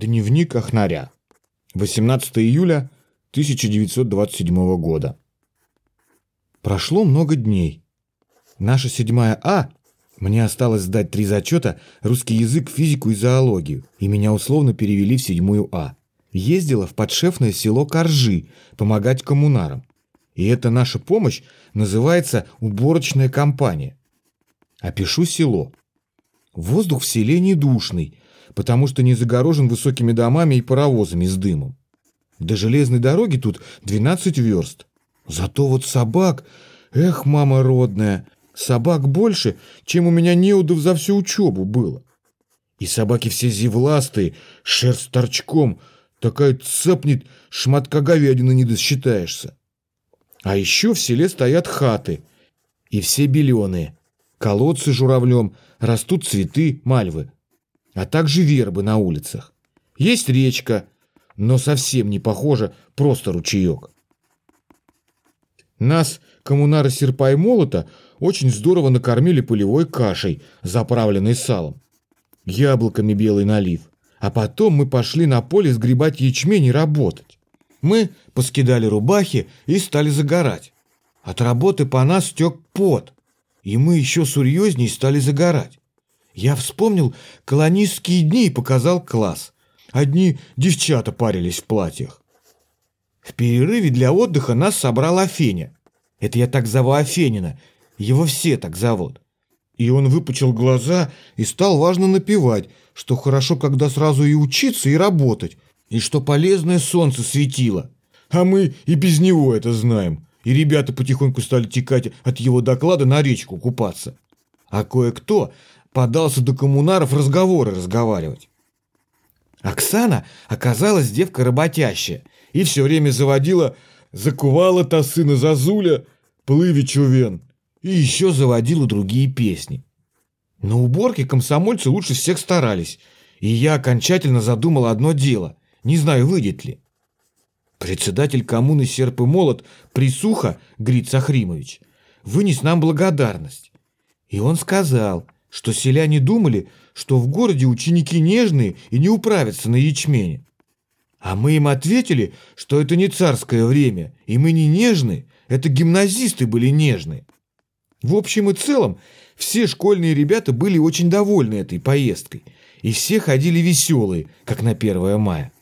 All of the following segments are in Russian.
Дневник Ахнаря. 18 июля 1927 года. Прошло много дней. Наша седьмая А, мне осталось сдать три зачета, русский язык, физику и зоологию, и меня условно перевели в седьмую А. Ездила в подшефное село Коржи помогать коммунарам. И эта наша помощь называется уборочная компания. Опишу село. Воздух в селе не душный, потому что не загорожен высокими домами и паровозами с дымом. До железной дороги тут 12 верст. Зато вот собак, эх, мама родная, собак больше, чем у меня неудов за всю учебу было. И собаки все зевластые, шерсть торчком, такая цепнет, шматка говядины не досчитаешься. А еще в селе стоят хаты, и все беленые, колодцы журавлем, растут цветы, мальвы а также вербы на улицах. Есть речка, но совсем не похоже, просто ручеек. Нас, коммунары серпа и молота, очень здорово накормили полевой кашей, заправленной салом. Яблоками белый налив. А потом мы пошли на поле сгребать ячмень и работать. Мы поскидали рубахи и стали загорать. От работы по нас стек пот, и мы еще серьезней стали загорать. Я вспомнил колонистские дни и показал класс. Одни девчата парились в платьях. В перерыве для отдыха нас собрал Афеня. Это я так зову Афенина. Его все так зовут. И он выпучил глаза и стал важно напевать, что хорошо, когда сразу и учиться, и работать, и что полезное солнце светило. А мы и без него это знаем. И ребята потихоньку стали текать от его доклада на речку купаться. А кое-кто подался до коммунаров разговоры разговаривать. Оксана оказалась девка работящая и все время заводила «Закувала-то сына Зазуля, плыви чувен» и еще заводила другие песни. На уборке комсомольцы лучше всех старались, и я окончательно задумал одно дело, не знаю, выйдет ли. Председатель коммуны Серп и Молот Присуха Гриц Ахримович вынес нам благодарность. И он сказал – что селяне думали, что в городе ученики нежные и не управятся на ячмене. А мы им ответили, что это не царское время, и мы не нежные, это гимназисты были нежные. В общем и целом, все школьные ребята были очень довольны этой поездкой, и все ходили веселые, как на 1 мая.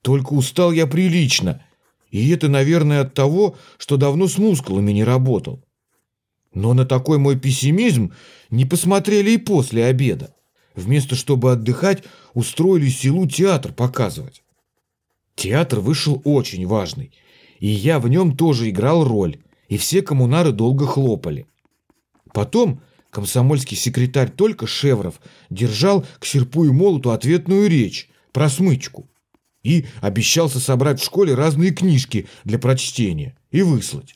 Только устал я прилично, и это, наверное, от того, что давно с мускулами не работал. Но на такой мой пессимизм не посмотрели и после обеда. Вместо чтобы отдыхать, устроили селу театр показывать. Театр вышел очень важный, и я в нем тоже играл роль, и все коммунары долго хлопали. Потом комсомольский секретарь только Шевров держал к серпу и молоту ответную речь про смычку и обещался собрать в школе разные книжки для прочтения и выслать.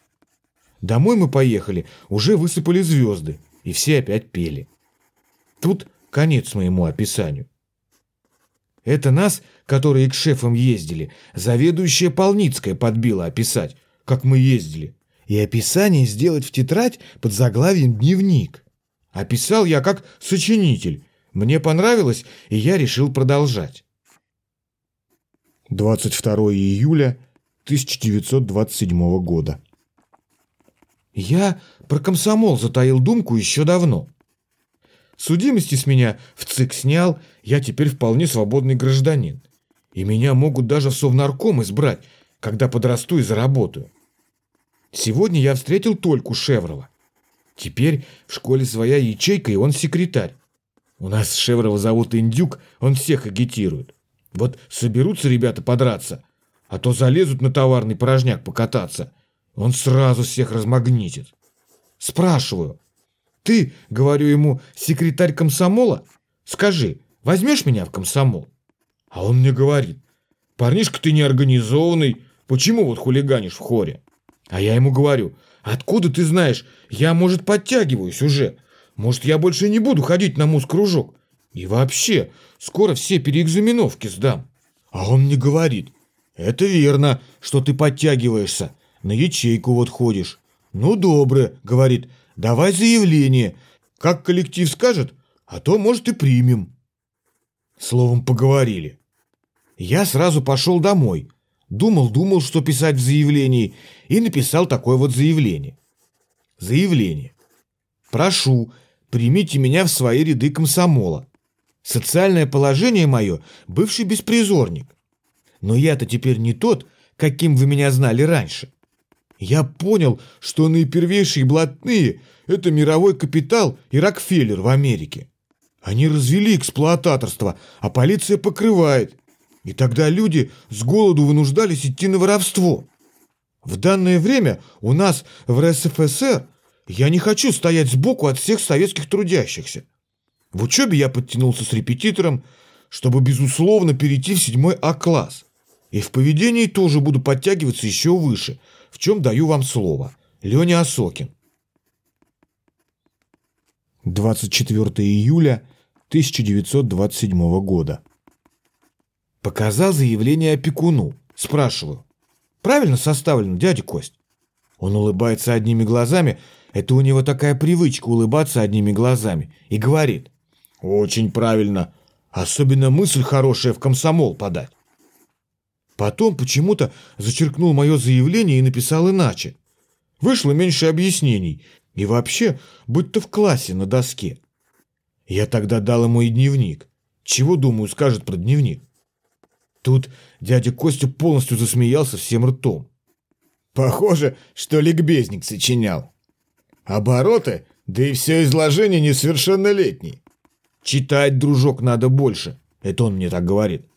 Домой мы поехали, уже высыпали звезды, и все опять пели. Тут конец моему описанию. Это нас, которые к шефам ездили, заведующая Полницкая подбила описать, как мы ездили, и описание сделать в тетрадь под заглавием «Дневник». Описал я как сочинитель. Мне понравилось, и я решил продолжать. 22 июля 1927 года. Я про комсомол затаил думку еще давно. Судимости с меня в ЦИК снял, я теперь вполне свободный гражданин. И меня могут даже в Совнарком избрать, когда подрасту и заработаю. Сегодня я встретил Тольку Шеврова. Теперь в школе своя ячейка, и он секретарь. У нас Шеврова зовут Индюк, он всех агитирует. Вот соберутся ребята подраться, а то залезут на товарный порожняк покататься – он сразу всех размагнитит. Спрашиваю. Ты, говорю ему, секретарь комсомола? Скажи, возьмешь меня в комсомол? А он мне говорит. Парнишка ты неорганизованный, почему вот хулиганишь в хоре? А я ему говорю, откуда ты знаешь, я, может, подтягиваюсь уже. Может, я больше не буду ходить на мус-кружок. И вообще, скоро все переэкзаменовки сдам. А он мне говорит, это верно, что ты подтягиваешься, на ячейку вот ходишь. Ну, добре, говорит, давай заявление. Как коллектив скажет, а то, может, и примем. Словом, поговорили. Я сразу пошел домой. Думал-думал, что писать в заявлении, и написал такое вот заявление. Заявление. Прошу, примите меня в свои ряды комсомола. Социальное положение мое – бывший беспризорник. Но я-то теперь не тот, каким вы меня знали раньше. Я понял, что наипервейшие блатные – это мировой капитал и Рокфеллер в Америке. Они развели эксплуататорство, а полиция покрывает. И тогда люди с голоду вынуждались идти на воровство. В данное время у нас в РСФСР я не хочу стоять сбоку от всех советских трудящихся. В учебе я подтянулся с репетитором, чтобы, безусловно, перейти в седьмой А-класс. И в поведении тоже буду подтягиваться еще выше, в чем даю вам слово. Леня Осокин. 24 июля 1927 года. Показал заявление опекуну. Спрашиваю. Правильно составлено, дядя Кость? Он улыбается одними глазами. Это у него такая привычка улыбаться одними глазами. И говорит. Очень правильно. Особенно мысль хорошая в комсомол подать. Потом почему-то зачеркнул мое заявление и написал иначе. Вышло меньше объяснений. И вообще, будь-то в классе на доске. Я тогда дал ему и дневник. Чего, думаю, скажет про дневник? Тут дядя Костя полностью засмеялся всем ртом. Похоже, что ликбезник сочинял. Обороты, да и все изложение несовершеннолетний. Читать, дружок, надо больше. Это он мне так говорит.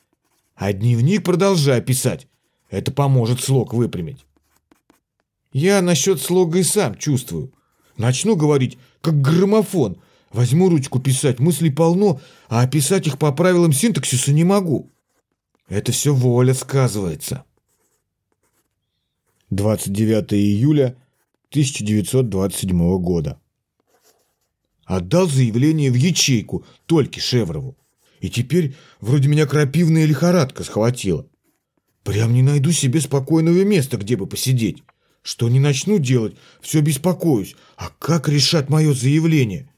А дневник продолжай писать. Это поможет слог выпрямить. Я насчет слога и сам чувствую. Начну говорить, как граммофон. Возьму ручку писать, мыслей полно, а описать их по правилам синтаксиса не могу. Это все воля сказывается. 29 июля 1927 года. Отдал заявление в ячейку Тольке Шеврову. И теперь вроде меня крапивная лихорадка схватила. Прям не найду себе спокойного места, где бы посидеть. Что не начну делать, все беспокоюсь. А как решать мое заявление?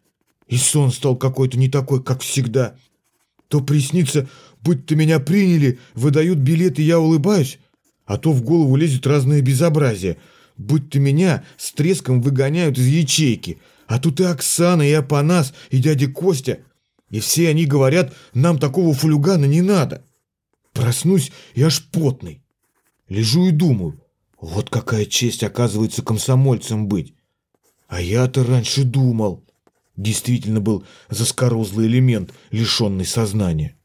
И сон стал какой-то не такой, как всегда. То приснится, будто меня приняли, выдают билеты, я улыбаюсь, а то в голову лезет разное безобразие, будто меня с треском выгоняют из ячейки, а тут и Оксана, и Апанас, и дядя Костя, и все они говорят, нам такого фулюгана не надо. Проснусь и аж потный. Лежу и думаю, вот какая честь оказывается комсомольцем быть. А я-то раньше думал. Действительно был заскорузлый элемент, лишенный сознания.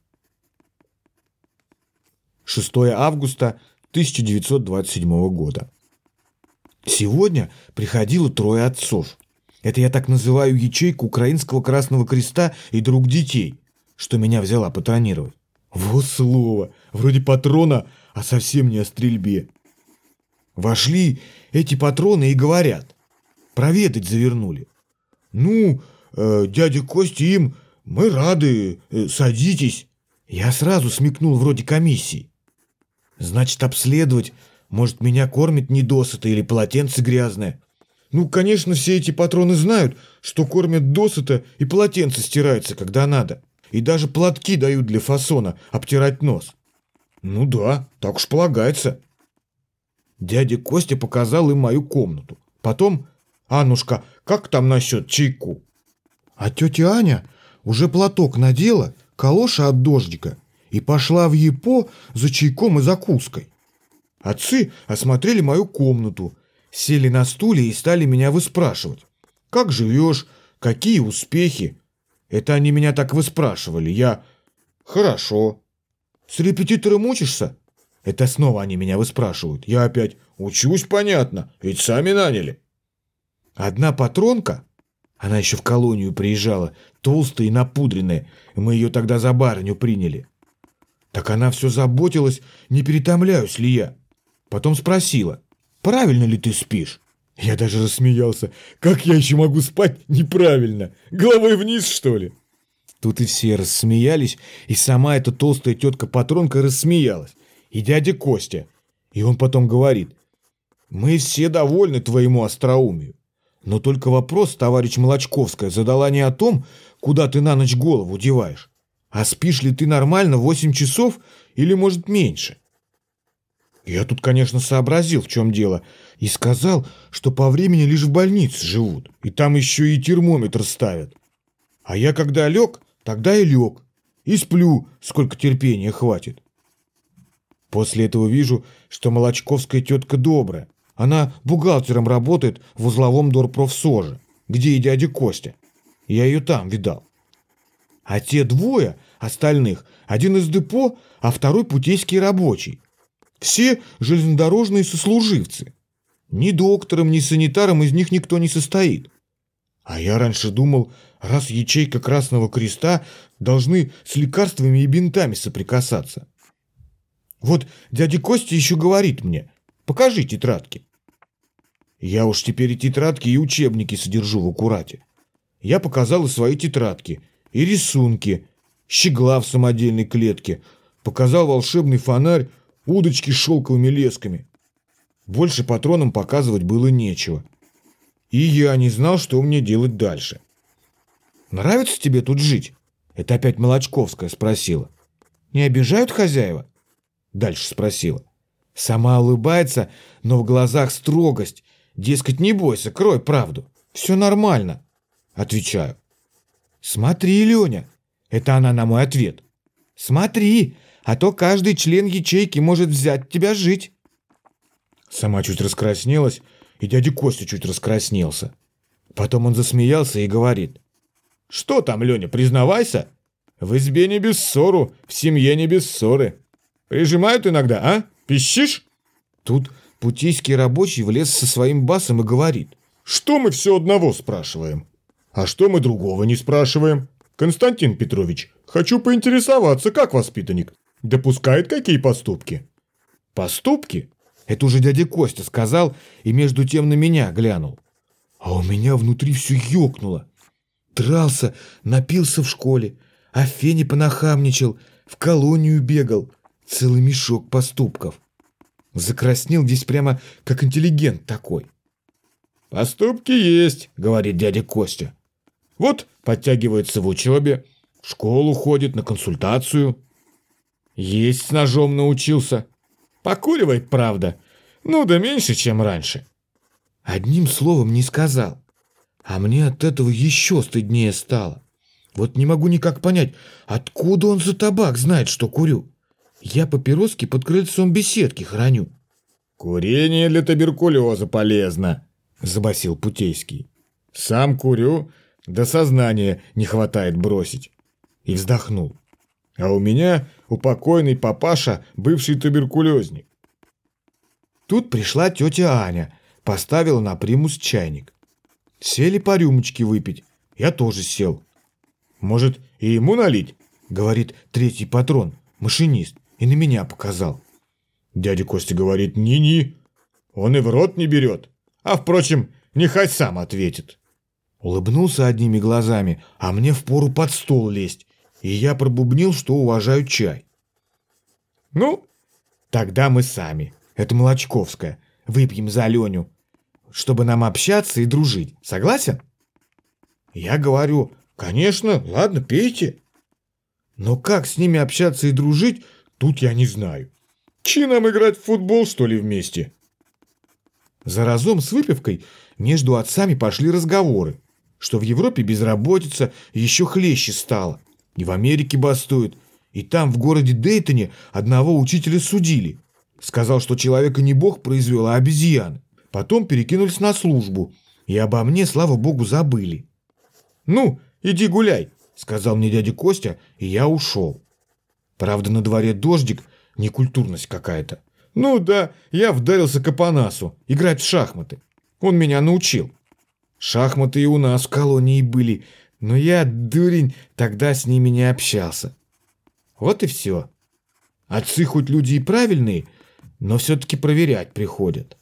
6 августа 1927 года. Сегодня приходило трое отцов. Это я так называю ячейку Украинского Красного Креста и друг детей, что меня взяла патронировать. Вот слово, вроде патрона, а совсем не о стрельбе. Вошли эти патроны и говорят. Проведать завернули. Ну, э, дядя Костя им, мы рады, э, садитесь. Я сразу смекнул вроде комиссии. Значит, обследовать, может, меня кормит недосыто или полотенце грязное. Ну, конечно, все эти патроны знают, что кормят досыта и полотенце стирается, когда надо. И даже платки дают для фасона обтирать нос. Ну да, так уж полагается. Дядя Костя показал им мою комнату. Потом, Аннушка, как там насчет чайку? А тетя Аня уже платок надела, калоша от дождика, и пошла в ЕПО за чайком и закуской. Отцы осмотрели мою комнату, сели на стуле и стали меня выспрашивать. «Как живешь? Какие успехи?» Это они меня так выспрашивали. Я «Хорошо». «С репетитором учишься?» Это снова они меня выспрашивают. Я опять «Учусь, понятно, ведь сами наняли». Одна патронка, она еще в колонию приезжала, толстая и напудренная, мы ее тогда за барыню приняли. Так она все заботилась, не перетомляюсь ли я. Потом спросила, правильно ли ты спишь? Я даже рассмеялся. Как я еще могу спать неправильно? Головой вниз, что ли? Тут и все рассмеялись, и сама эта толстая тетка-патронка рассмеялась. И дядя Костя. И он потом говорит, мы все довольны твоему остроумию. Но только вопрос, товарищ Молочковская, задала не о том, куда ты на ночь голову деваешь, А спишь ли ты нормально 8 часов или, может, меньше? Я тут, конечно, сообразил, в чем дело, и сказал, что по времени лишь в больнице живут, и там еще и термометр ставят. А я когда лег, тогда и лег, и сплю, сколько терпения хватит. После этого вижу, что Молочковская тетка добрая. Она бухгалтером работает в узловом дорпрофсоже, где и дядя Костя. Я ее там видал. А те двое остальных, один из депо, а второй путейский рабочий. Все железнодорожные сослуживцы. Ни доктором, ни санитаром из них никто не состоит. А я раньше думал, раз ячейка Красного Креста должны с лекарствами и бинтами соприкасаться. Вот дядя Костя еще говорит мне, покажи тетрадки. Я уж теперь и тетрадки, и учебники содержу в аккурате. Я показал и свои тетрадки, и рисунки, щегла в самодельной клетке, показал волшебный фонарь, удочки с шелковыми лесками. Больше патронам показывать было нечего. И я не знал, что мне делать дальше. «Нравится тебе тут жить?» Это опять Молочковская спросила. «Не обижают хозяева?» Дальше спросила. Сама улыбается, но в глазах строгость. Дескать, не бойся, крой правду. Все нормально. Отвечаю. Смотри, Леня. Это она на мой ответ. Смотри, а то каждый член ячейки может взять тебя жить. Сама чуть раскраснелась, и дядя Костя чуть раскраснелся. Потом он засмеялся и говорит. «Что там, Леня, признавайся? В избе не без ссору, в семье не без ссоры. Прижимают иногда, а? Пищишь?» Тут путейский рабочий влез со своим басом и говорит. «Что мы все одного спрашиваем? А что мы другого не спрашиваем? Константин Петрович, хочу поинтересоваться, как воспитанник? Допускает какие поступки?» «Поступки?» Это уже дядя Костя сказал и между тем на меня глянул. А у меня внутри все ёкнуло. Дрался, напился в школе, а Фене понахамничал, в колонию бегал. Целый мешок поступков. Закраснел здесь прямо как интеллигент такой. «Поступки есть», — говорит дядя Костя. «Вот подтягивается в учебе, в школу ходит, на консультацию. Есть с ножом научился. Покуривает, правда, ну да меньше, чем раньше». Одним словом не сказал. А мне от этого еще стыднее стало. Вот не могу никак понять, откуда он за табак знает, что курю. Я папироски под крыльцом беседки храню. Курение для туберкулеза полезно, забасил Путейский. Сам курю, до сознания не хватает бросить. И вздохнул. А у меня упокойный папаша бывший туберкулезник. Тут пришла тетя Аня, поставила на примус чайник. Сели по рюмочке выпить. Я тоже сел. «Может, и ему налить?» — говорит третий патрон, машинист и на меня показал. Дядя Костя говорит «ни-ни». Он и в рот не берет. А, впрочем, нехай сам ответит. Улыбнулся одними глазами, а мне впору под стол лезть, и я пробубнил, что уважаю чай. Ну, тогда мы сами, это Молочковская, выпьем за Леню, чтобы нам общаться и дружить. Согласен? Я говорю, конечно, ладно, пейте. Но как с ними общаться и дружить, Тут я не знаю. Чи нам играть в футбол, что ли, вместе? За разом с выпивкой между отцами пошли разговоры, что в Европе безработица еще хлеще стала. И в Америке бастуют. И там, в городе Дейтоне, одного учителя судили. Сказал, что человека не бог произвел, а обезьян. Потом перекинулись на службу. И обо мне, слава богу, забыли. «Ну, иди гуляй», — сказал мне дядя Костя, и я ушел. Правда, на дворе дождик, некультурность какая-то. Ну да, я вдарился к Апанасу, играть в шахматы. Он меня научил. Шахматы и у нас в колонии были, но я, дурень, тогда с ними не общался. Вот и все. Отцы хоть люди и правильные, но все-таки проверять приходят.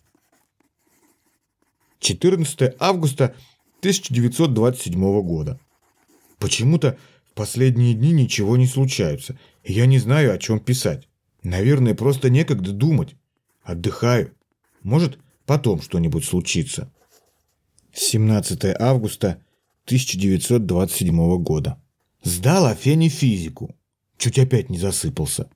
14 августа 1927 года. Почему-то в последние дни ничего не случается, я не знаю, о чем писать. Наверное, просто некогда думать. Отдыхаю. Может, потом что-нибудь случится. 17 августа 1927 года. Сдал Афене физику. Чуть опять не засыпался.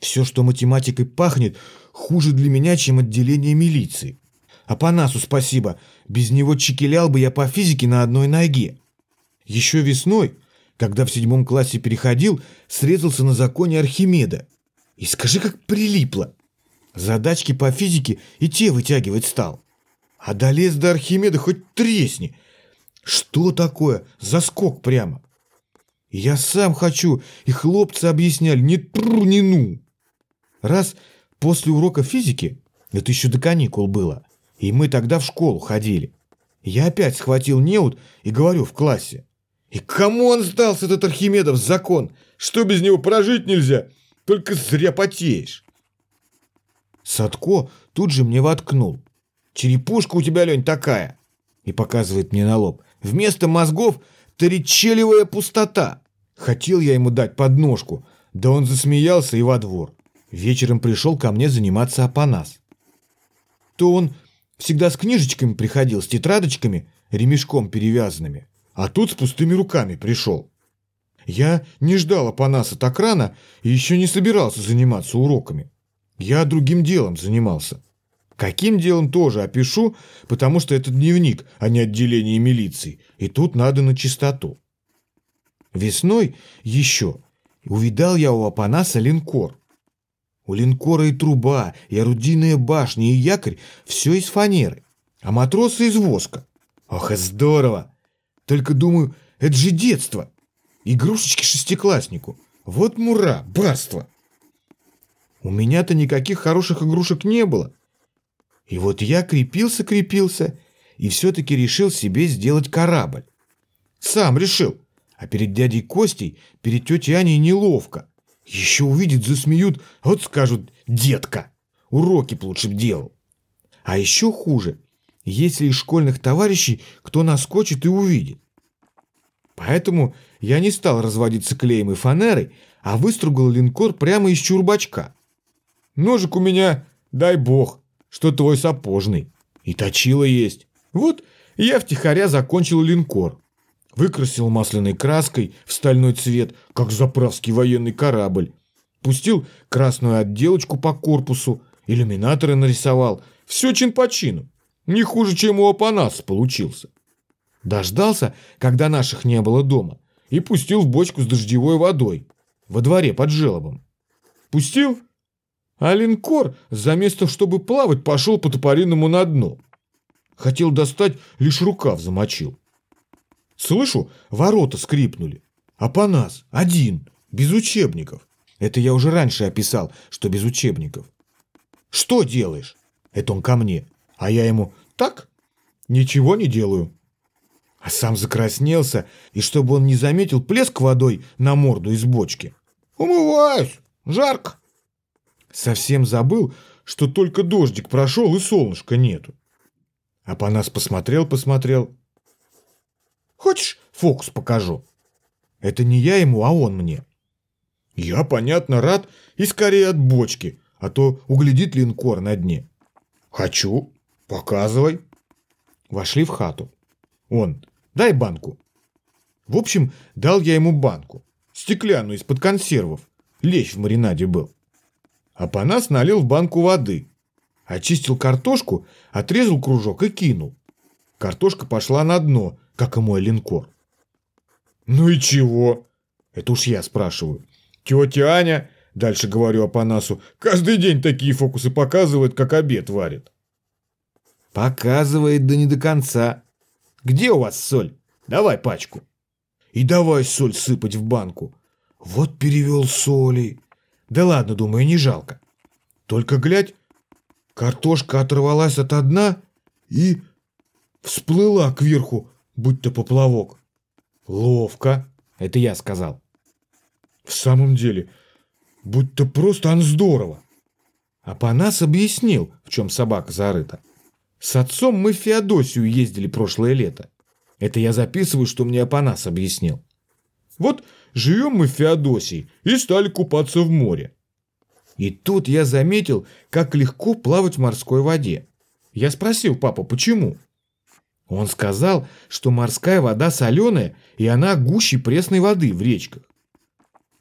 Все, что математикой пахнет, хуже для меня, чем отделение милиции. А по спасибо, без него чекелял бы я по физике на одной ноге. Еще весной, когда в седьмом классе переходил, срезался на законе Архимеда. И скажи, как прилипло. Задачки по физике и те вытягивать стал. А долез до Архимеда хоть тресни. Что такое? Заскок прямо. Я сам хочу, и хлопцы объясняли, не тру, не ну. Раз после урока физики, это еще до каникул было, и мы тогда в школу ходили, я опять схватил неуд и говорю в классе. И кому он сдался, этот Архимедов, закон? Что без него прожить нельзя? Только зря потеешь. Садко тут же мне воткнул. Черепушка у тебя, Лень, такая. И показывает мне на лоб. Вместо мозгов торичелевая пустота. Хотел я ему дать подножку, да он засмеялся и во двор. Вечером пришел ко мне заниматься Апанас. То он всегда с книжечками приходил, с тетрадочками, ремешком перевязанными, а тут с пустыми руками пришел. Я не ждал Апанаса так рано и еще не собирался заниматься уроками. Я другим делом занимался. Каким делом тоже опишу, потому что это дневник, а не отделение милиции, и тут надо на чистоту. Весной еще увидал я у Апанаса линкор. У линкора и труба, и орудийная башня, и якорь – все из фанеры, а матросы из воска. Ох, и здорово! Только думаю, это же детство. Игрушечки шестикласснику. Вот мура, барство. У меня-то никаких хороших игрушек не было. И вот я крепился-крепился и все-таки решил себе сделать корабль. Сам решил. А перед дядей Костей, перед тетей Аней неловко. Еще увидят, засмеют, вот скажут «детка». Уроки б лучше б делал. А еще хуже, если из школьных товарищей кто наскочит и увидит. Поэтому я не стал разводиться клеем и фанерой, а выстругал линкор прямо из чурбачка. Ножик у меня, дай бог, что твой сапожный. И точила есть. Вот я втихаря закончил линкор выкрасил масляной краской в стальной цвет, как заправский военный корабль. Пустил красную отделочку по корпусу, иллюминаторы нарисовал. Все чин по чину. Не хуже, чем у Апанаса получился. Дождался, когда наших не было дома, и пустил в бочку с дождевой водой во дворе под желобом. Пустил, а линкор, за место, чтобы плавать, пошел по топориному на дно. Хотел достать, лишь рукав замочил. Слышу, ворота скрипнули. А по нас один, без учебников. Это я уже раньше описал, что без учебников. Что делаешь? Это он ко мне. А я ему, так? Ничего не делаю. А сам закраснелся, и чтобы он не заметил плеск водой на морду из бочки. Умываюсь, жарко. Совсем забыл, что только дождик прошел и солнышка нету. А по нас посмотрел-посмотрел, Хочешь, фокус покажу? Это не я ему, а он мне. Я, понятно, рад и скорее от бочки, а то углядит линкор на дне. Хочу. Показывай. Вошли в хату. Он, дай банку. В общем, дал я ему банку. Стеклянную из-под консервов. Лещ в маринаде был. А по нас налил в банку воды. Очистил картошку, отрезал кружок и кинул. Картошка пошла на дно, как и мой линкор. «Ну и чего?» Это уж я спрашиваю. «Тетя Аня, дальше говорю Апанасу, каждый день такие фокусы показывает, как обед варит». «Показывает, да не до конца. Где у вас соль? Давай пачку». «И давай соль сыпать в банку». «Вот перевел соли». «Да ладно, думаю, не жалко». Только глядь, картошка оторвалась от дна и всплыла кверху будто поплавок. Ловко, это я сказал. В самом деле, будто просто он здорово. А объяснил, в чем собака зарыта. С отцом мы в Феодосию ездили прошлое лето. Это я записываю, что мне Апанас объяснил. Вот живем мы в Феодосии и стали купаться в море. И тут я заметил, как легко плавать в морской воде. Я спросил папа, почему? Он сказал, что морская вода соленая, и она гуще пресной воды в речках.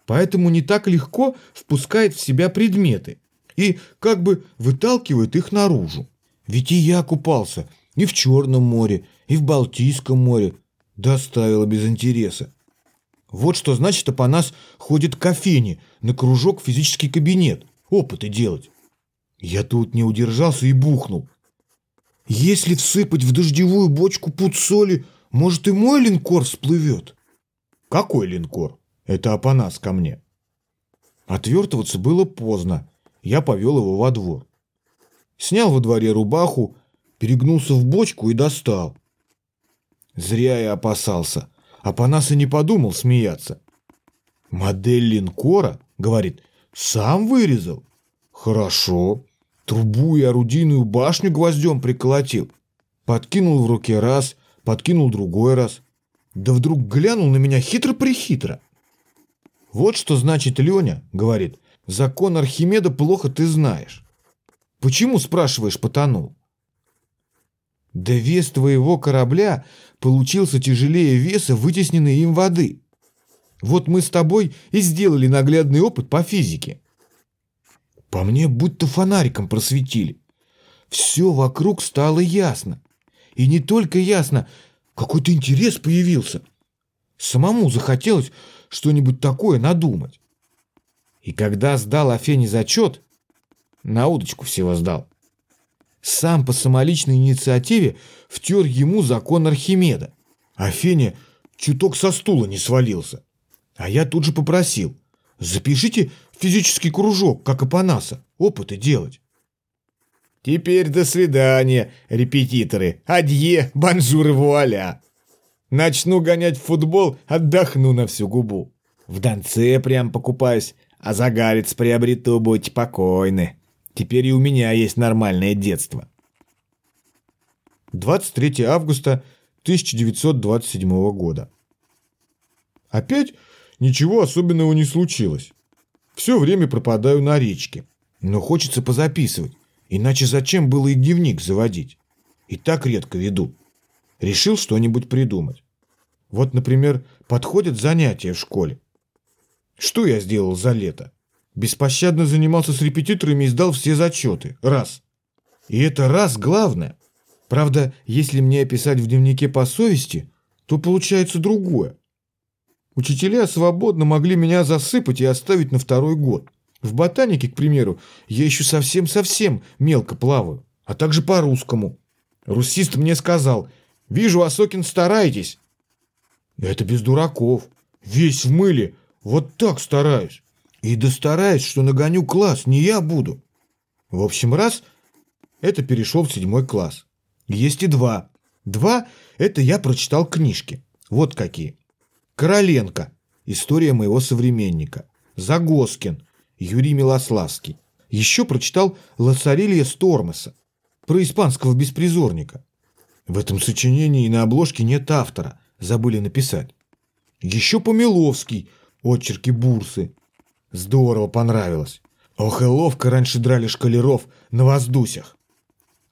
поэтому не так легко впускает в себя предметы и как бы выталкивает их наружу. Ведь и я купался и в Черном море, и в Балтийском море. Доставило без интереса. Вот что значит Апанас ходит к кофейне, на кружок физический кабинет, опыты делать. Я тут не удержался и бухнул. Если всыпать в дождевую бочку пуд соли, может и мой линкор всплывет? Какой линкор? Это Апанас ко мне. Отвертываться было поздно. Я повел его во двор. Снял во дворе рубаху, перегнулся в бочку и достал. Зря я опасался. Апанас и не подумал смеяться. «Модель линкора?» — говорит. «Сам вырезал?» «Хорошо. Трубу и орудийную башню гвоздем приколотил. Подкинул в руке раз, подкинул другой раз. Да вдруг глянул на меня хитро-прихитро. «Вот что значит, Леня», — говорит, — «закон Архимеда плохо ты знаешь». «Почему, спрашиваешь, потонул?» «Да вес твоего корабля получился тяжелее веса вытесненной им воды. Вот мы с тобой и сделали наглядный опыт по физике. По мне будто фонариком просветили. Все вокруг стало ясно. И не только ясно, какой-то интерес появился. Самому захотелось что-нибудь такое надумать. И когда сдал Афене зачет, на удочку всего сдал, сам по самоличной инициативе втер ему закон Архимеда. А Феня чуток со стула не свалился. А я тут же попросил, запишите физический кружок, как Апанаса, опыты делать. Теперь до свидания, репетиторы. Adieu, bonjour, voilà. Начну гонять в футбол, отдохну на всю губу. В Донце прям покупаюсь, а загарец приобрету, будьте покойны. Теперь и у меня есть нормальное детство. 23 августа 1927 года. Опять ничего особенного не случилось. Все время пропадаю на речке. Но хочется позаписывать, иначе зачем было и дневник заводить? И так редко веду. Решил что-нибудь придумать. Вот, например, подходят занятия в школе. Что я сделал за лето? Беспощадно занимался с репетиторами и сдал все зачеты. Раз. И это раз главное. Правда, если мне описать в дневнике по совести, то получается другое. Учителя свободно могли меня засыпать и оставить на второй год. В ботанике, к примеру, я еще совсем-совсем мелко плаваю, а также по-русскому. Русист мне сказал, «Вижу, Осокин, стараетесь». Это без дураков. Весь в мыле. Вот так стараюсь. И достараюсь, что нагоню класс, не я буду. В общем, раз – это перешел в седьмой класс. Есть и два. Два – это я прочитал книжки. Вот какие. Короленко. История моего современника. Загоскин. Юрий Милославский. Еще прочитал Лацарилья Стормеса. Про испанского беспризорника. В этом сочинении на обложке нет автора. Забыли написать. Еще Помиловский. Отчерки бурсы. Здорово понравилось. Ох и ловко раньше драли шкалеров на воздусях.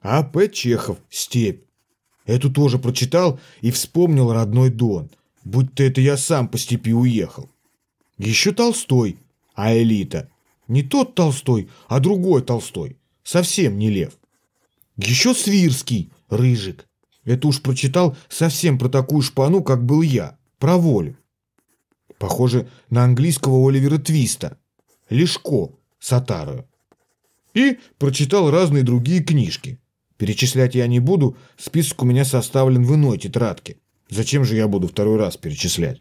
А. П. Чехов «Степь». Эту тоже прочитал и вспомнил родной Дон, будто это я сам по степи уехал. Еще Толстой, а элита. Не тот Толстой, а другой Толстой. Совсем не лев. Еще Свирский, Рыжик. Это уж прочитал совсем про такую шпану, как был я, про волю. Похоже на английского Оливера Твиста. Лешко, Сатарою. И прочитал разные другие книжки. Перечислять я не буду, список у меня составлен в иной тетрадке. Зачем же я буду второй раз перечислять?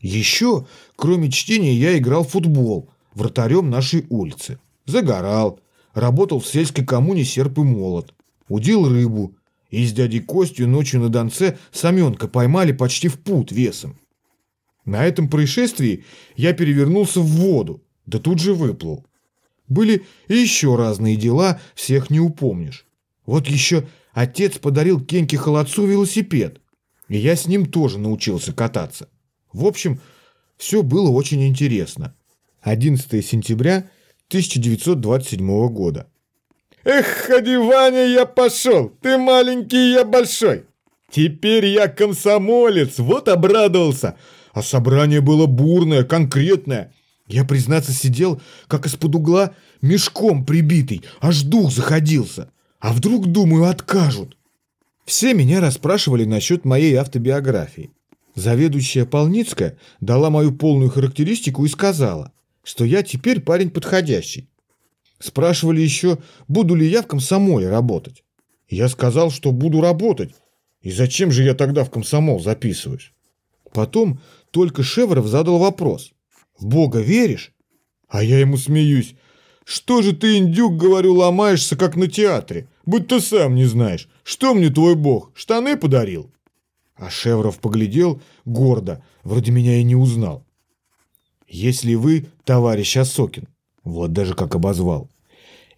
Еще, кроме чтения, я играл в футбол вратарем нашей улицы. Загорал, работал в сельской коммуне серп и молот, удил рыбу, и с дядей Костью ночью на Донце саменка поймали почти в пут весом. На этом происшествии я перевернулся в воду, да тут же выплыл. Были еще разные дела, всех не упомнишь. Вот еще отец подарил Кеньке Холодцу велосипед, и я с ним тоже научился кататься. В общем, все было очень интересно. 11 сентября 1927 года. Эх, ходи, Ваня, я пошел. Ты маленький, я большой. Теперь я комсомолец, вот обрадовался. А собрание было бурное, конкретное. Я, признаться, сидел, как из-под угла, мешком прибитый, аж дух заходился. А вдруг, думаю, откажут? Все меня расспрашивали насчет моей автобиографии. Заведующая Полницкая дала мою полную характеристику и сказала, что я теперь парень подходящий. Спрашивали еще, буду ли я в комсомоле работать. Я сказал, что буду работать. И зачем же я тогда в комсомол записываюсь? Потом только Шевров задал вопрос. В Бога веришь? А я ему смеюсь. Что же ты, индюк, говорю, ломаешься, как на театре? Будь ты сам не знаешь. Что мне твой Бог, штаны подарил? А Шевров поглядел гордо, вроде меня и не узнал. Если вы, товарищ Осокин, вот даже как обозвал,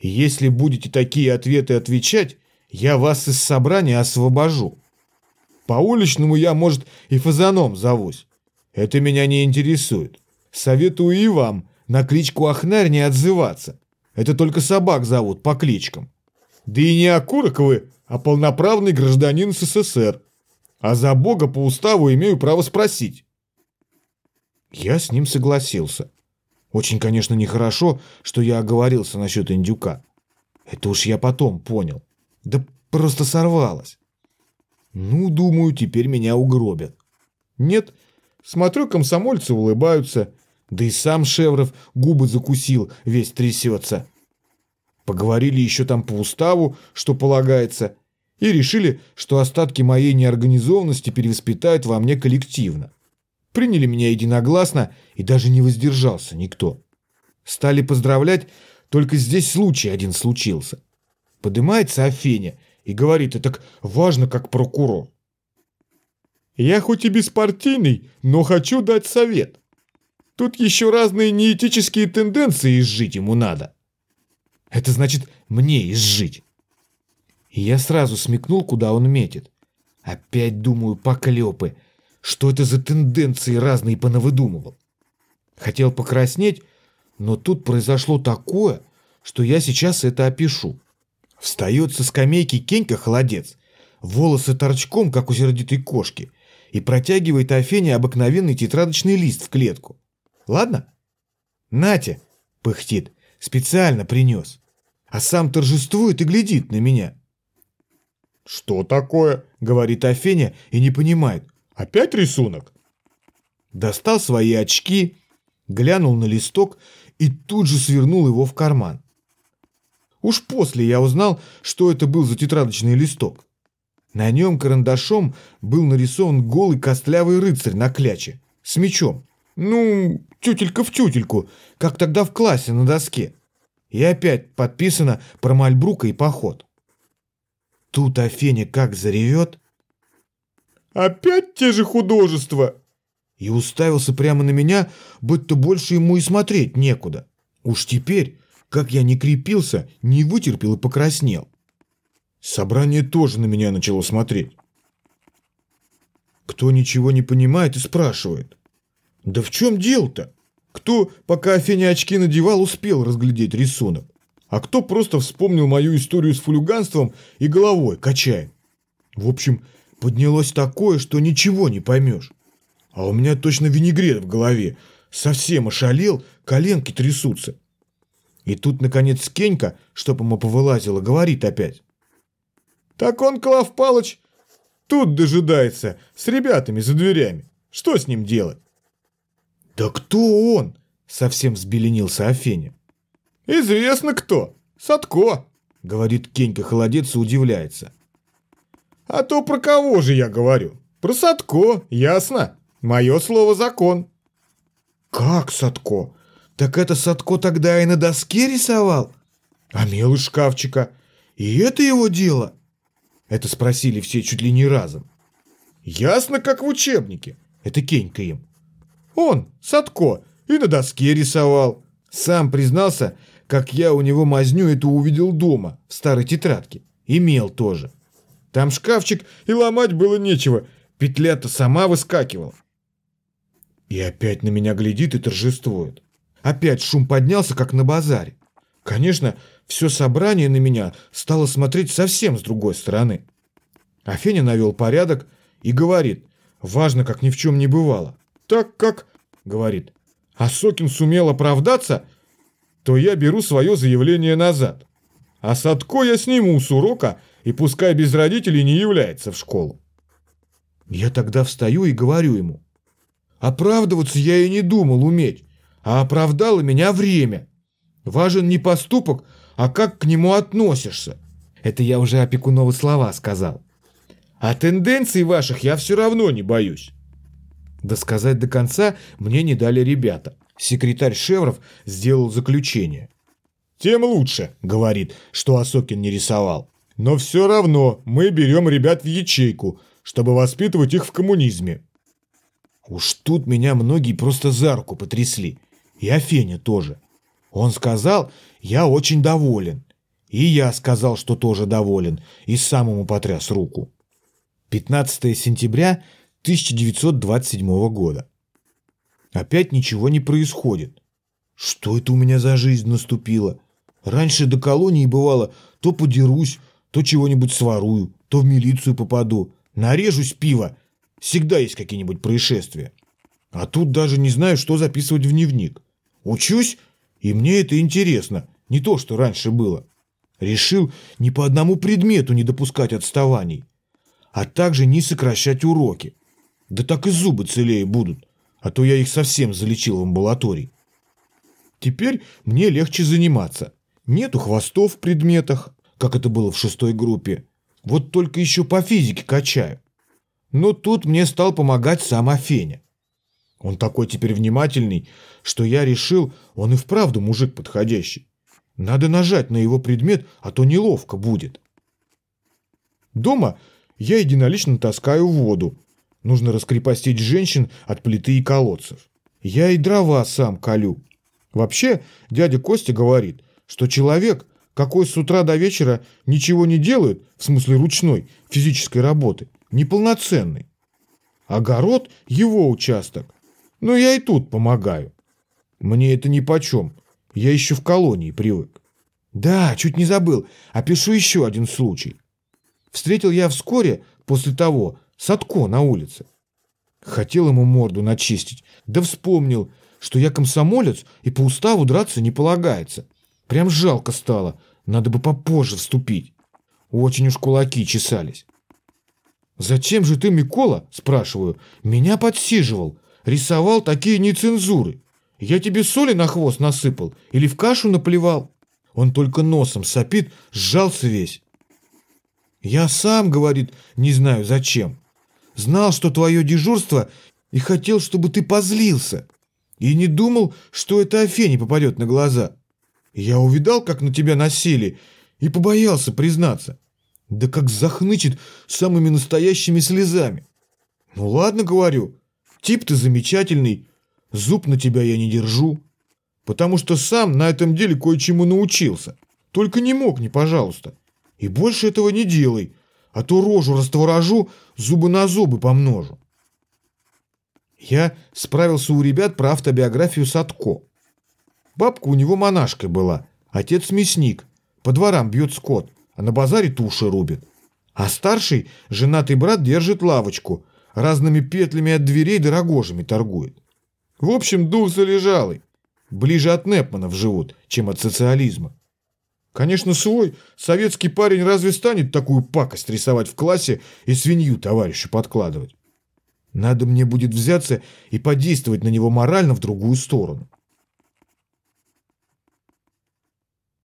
если будете такие ответы отвечать, я вас из собрания освобожу. По уличному я, может, и фазаном зовусь. Это меня не интересует. Советую и вам на кличку Ахнарь не отзываться. Это только собак зовут по кличкам. Да и не окурок вы, а полноправный гражданин СССР. А за Бога по уставу имею право спросить. Я с ним согласился. Очень, конечно, нехорошо, что я оговорился насчет индюка. Это уж я потом понял. Да просто сорвалось. Ну, думаю, теперь меня угробят. Нет, смотрю, комсомольцы улыбаются, да и сам Шевров губы закусил, весь трясется. Поговорили еще там по уставу, что полагается, и решили, что остатки моей неорганизованности перевоспитают во мне коллективно. Приняли меня единогласно, и даже не воздержался никто. Стали поздравлять, только здесь случай один случился. Подымается Афеня и говорит, это так важно, как прокурор. Я хоть и беспартийный, но хочу дать совет. Тут еще разные неэтические тенденции изжить ему надо. Это значит мне изжить. И я сразу смекнул, куда он метит. Опять думаю, поклепы. Что это за тенденции разные понавыдумывал? Хотел покраснеть, но тут произошло такое, что я сейчас это опишу. Встает со скамейки Кенька холодец, волосы торчком, как у сердитой кошки, и протягивает Афене обыкновенный тетрадочный лист в клетку. Ладно? Натя, пыхтит, специально принес. А сам торжествует и глядит на меня. «Что такое?» — говорит Афеня и не понимает. «Опять рисунок?» Достал свои очки, глянул на листок и тут же свернул его в карман. Уж после я узнал, что это был за тетрадочный листок. На нем карандашом был нарисован голый костлявый рыцарь на кляче, с мечом. Ну, тютелька в тютельку, как тогда в классе на доске. И опять подписано про Мальбрука и поход. Тут Афеня как заревет. «Опять те же художества!» И уставился прямо на меня, будто больше ему и смотреть некуда. Уж теперь как я не крепился, не вытерпел и покраснел. Собрание тоже на меня начало смотреть. Кто ничего не понимает и спрашивает. Да в чем дело-то? Кто, пока Афеня очки надевал, успел разглядеть рисунок? А кто просто вспомнил мою историю с фулюганством и головой качает? В общем, поднялось такое, что ничего не поймешь. А у меня точно винегрет в голове. Совсем ошалел, коленки трясутся. И тут, наконец, Кенька, чтоб ему повылазило, говорит опять. «Так он, Клав Палыч, тут дожидается, с ребятами за дверями. Что с ним делать?» «Да кто он?» — совсем взбеленился Афеня. «Известно кто. Садко», — говорит Кенька Холодец и удивляется. «А то про кого же я говорю? Про Садко, ясно. Мое слово закон». «Как Садко? Так это Садко тогда и на доске рисовал? А мел из шкафчика? И это его дело? Это спросили все чуть ли не разом. Ясно, как в учебнике. Это Кенька им. Он, Садко, и на доске рисовал. Сам признался, как я у него мазню эту увидел дома, в старой тетрадке. И мел тоже. Там шкафчик, и ломать было нечего. Петля-то сама выскакивала. И опять на меня глядит и торжествует. Опять шум поднялся, как на базаре. Конечно, все собрание на меня стало смотреть совсем с другой стороны. Афеня навел порядок и говорит, важно, как ни в чем не бывало. Так как, говорит, Осокин сумел оправдаться, то я беру свое заявление назад. А Садко я сниму с урока и пускай без родителей не является в школу. Я тогда встаю и говорю ему. Оправдываться я и не думал уметь, а оправдало меня время. Важен не поступок, а как к нему относишься. Это я уже опекуновы слова сказал. А тенденций ваших я все равно не боюсь. Да сказать до конца мне не дали ребята. Секретарь Шевров сделал заключение. «Тем лучше», — говорит, что Осокин не рисовал. «Но все равно мы берем ребят в ячейку, чтобы воспитывать их в коммунизме». Уж тут меня многие просто за руку потрясли. И Афеня тоже. Он сказал, я очень доволен. И я сказал, что тоже доволен, и сам ему потряс руку. 15 сентября 1927 года. Опять ничего не происходит. Что это у меня за жизнь наступила? Раньше до колонии бывало, то подерусь, то чего-нибудь сворую, то в милицию попаду. Нарежусь пива. Всегда есть какие-нибудь происшествия. А тут даже не знаю, что записывать в дневник. Учусь, и мне это интересно. Не то, что раньше было. Решил ни по одному предмету не допускать отставаний. А также не сокращать уроки. Да так и зубы целее будут. А то я их совсем залечил в амбулатории. Теперь мне легче заниматься. Нету хвостов в предметах, как это было в шестой группе. Вот только еще по физике качаю. Но тут мне стал помогать сам Афеня. Он такой теперь внимательный, что я решил, он и вправду мужик подходящий. Надо нажать на его предмет, а то неловко будет. Дома я единолично таскаю воду. Нужно раскрепостить женщин от плиты и колодцев. Я и дрова сам колю. Вообще, дядя Костя говорит, что человек, какой с утра до вечера ничего не делает, в смысле ручной, физической работы, неполноценный. Огород – его участок. Но я и тут помогаю. Мне это нипочем. Я еще в колонии привык. Да, чуть не забыл. Опишу еще один случай. Встретил я вскоре после того Садко на улице. Хотел ему морду начистить, да вспомнил, что я комсомолец и по уставу драться не полагается. Прям жалко стало, надо бы попозже вступить. Очень уж кулаки чесались. «Зачем же ты, Микола, — спрашиваю, — меня подсиживал, рисовал такие нецензуры? Я тебе соли на хвост насыпал или в кашу наплевал?» Он только носом сопит, сжался весь. «Я сам, — говорит, — не знаю зачем. Знал, что твое дежурство, и хотел, чтобы ты позлился. И не думал, что это Афене попадет на глаза. Я увидал, как на тебя насели, и побоялся признаться. Да как захнычет самыми настоящими слезами. Ну ладно, говорю, тип ты замечательный, зуб на тебя я не держу. Потому что сам на этом деле кое-чему научился. Только не мог, не пожалуйста. И больше этого не делай, а то рожу растворожу, зубы на зубы помножу. Я справился у ребят про автобиографию Садко. Бабка у него монашкой была, отец мясник, по дворам бьет скот а на базаре туши рубит. А старший, женатый брат, держит лавочку, разными петлями от дверей да торгует. В общем, дух залежалый. Ближе от Непманов живут, чем от социализма. Конечно, свой советский парень разве станет такую пакость рисовать в классе и свинью товарищу подкладывать? Надо мне будет взяться и подействовать на него морально в другую сторону.